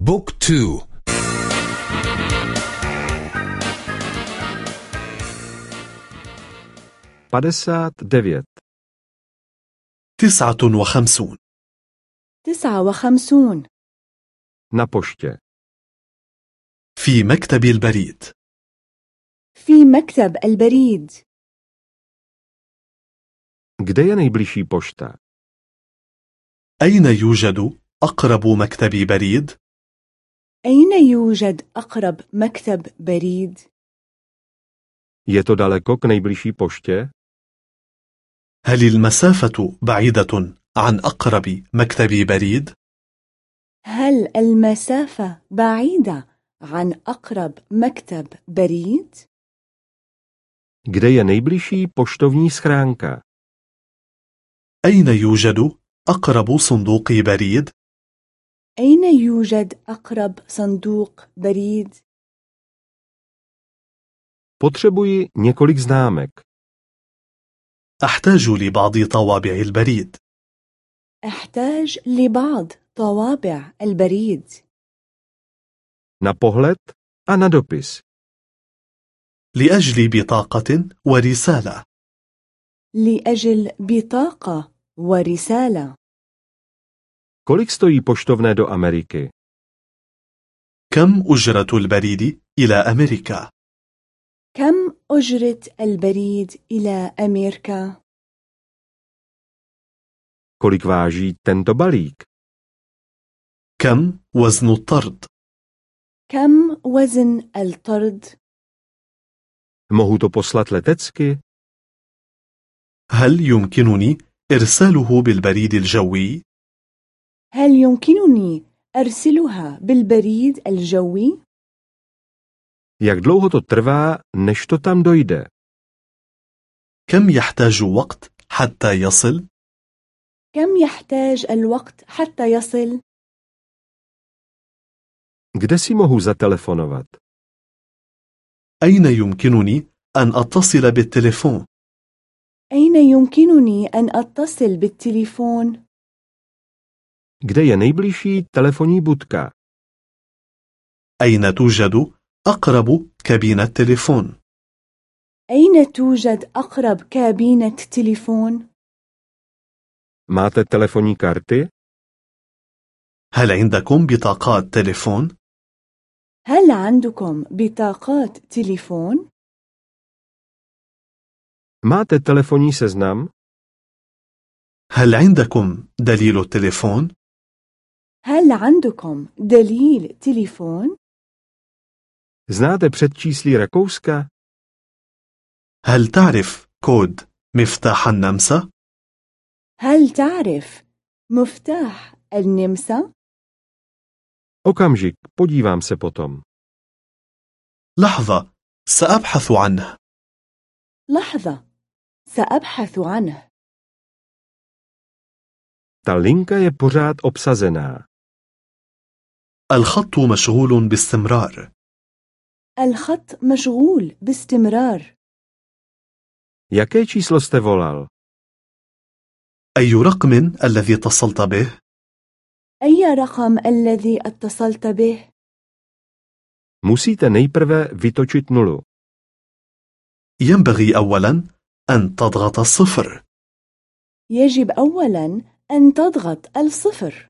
book two. padesát devět, تسعة وخمسون. تسعة وخمسون. poště, في مكتب البريد. في مكتب البريد. kde je nejbližší pošta? أين يوجد أقرب مكتب بريد؟ أين يوجد أقرب مكتب بريد؟ Je to daleko k nejbližší poště? هل المسافة بعيدة عن أقرب مكتب بريد؟ هل المسافة بعيدة عن أقرب مكتب بريد؟ Kde je nejbližší poštovní schránka? أين يوجد أقرب صندوق بريد؟ أين يوجد أقرب صندوق بريد؟ Potřebuji několik známek. أحتاج لبعض طوابع البريد أحتاج لبعض طوابع البريد Na pohled a na dopis. لأجل بطاقة ورسالة لأجل بطاقة ورسالة Kolik stojí poštovné do Ameriky? كم أجرة البريد إلى أمريكا؟ كم أجرة البريد إلى أمريكا؟ Kolik váží tento balík? كم وزن الطرد؟ كم وزن الطرد؟ Mohu to poslat letecky? هل يمكنني إرساله بالبريد الجوي؟ هل يمكنني أرسلها بالبريد الجوي؟ Jak dlouho to trvá, než to tam dojde? كم يحتاج وقت حتى يصل؟ كم يحتاج الوقت حتى يصل؟ Kde si mohu zatelefonovat? أين يمكنني أن أتصل بالتليفون؟ أين يمكنني أن أتصل بالتليفون؟ Kde je nejbližší telefonní budka? أين توجد أقرب كابينة تليفون؟ أين توجد أقرب كابينة تليفون؟ Máte telefonní karty? هل عندكم بطاقات تليفون؟ هل عندكم بطاقات تليفون؟ Máte telefonní seznam? هل عندكم دليل التليفون؟ هل عندكم دليل تليفون؟ Znáte předčíslí Rakouska? هل تعرف كود مفتاح النمسا؟ هل تعرف مفتاح النمسا؟ Okamžik, podívám se potom. لحظة سأبحث عنه لحظة سأبحث عنه Ta linka je pořád obsazená. الخط مشغول باستمرار الخط مشغول باستمرار Jaké číslo jste volal? أي رقم الذي اتصلت به؟ أي رقم الذي اتصلت به؟ Musíte nejprve vytočit nulu. ينبغي أولا أن تضغط الصفر يجب أولا أن تضغط الصفر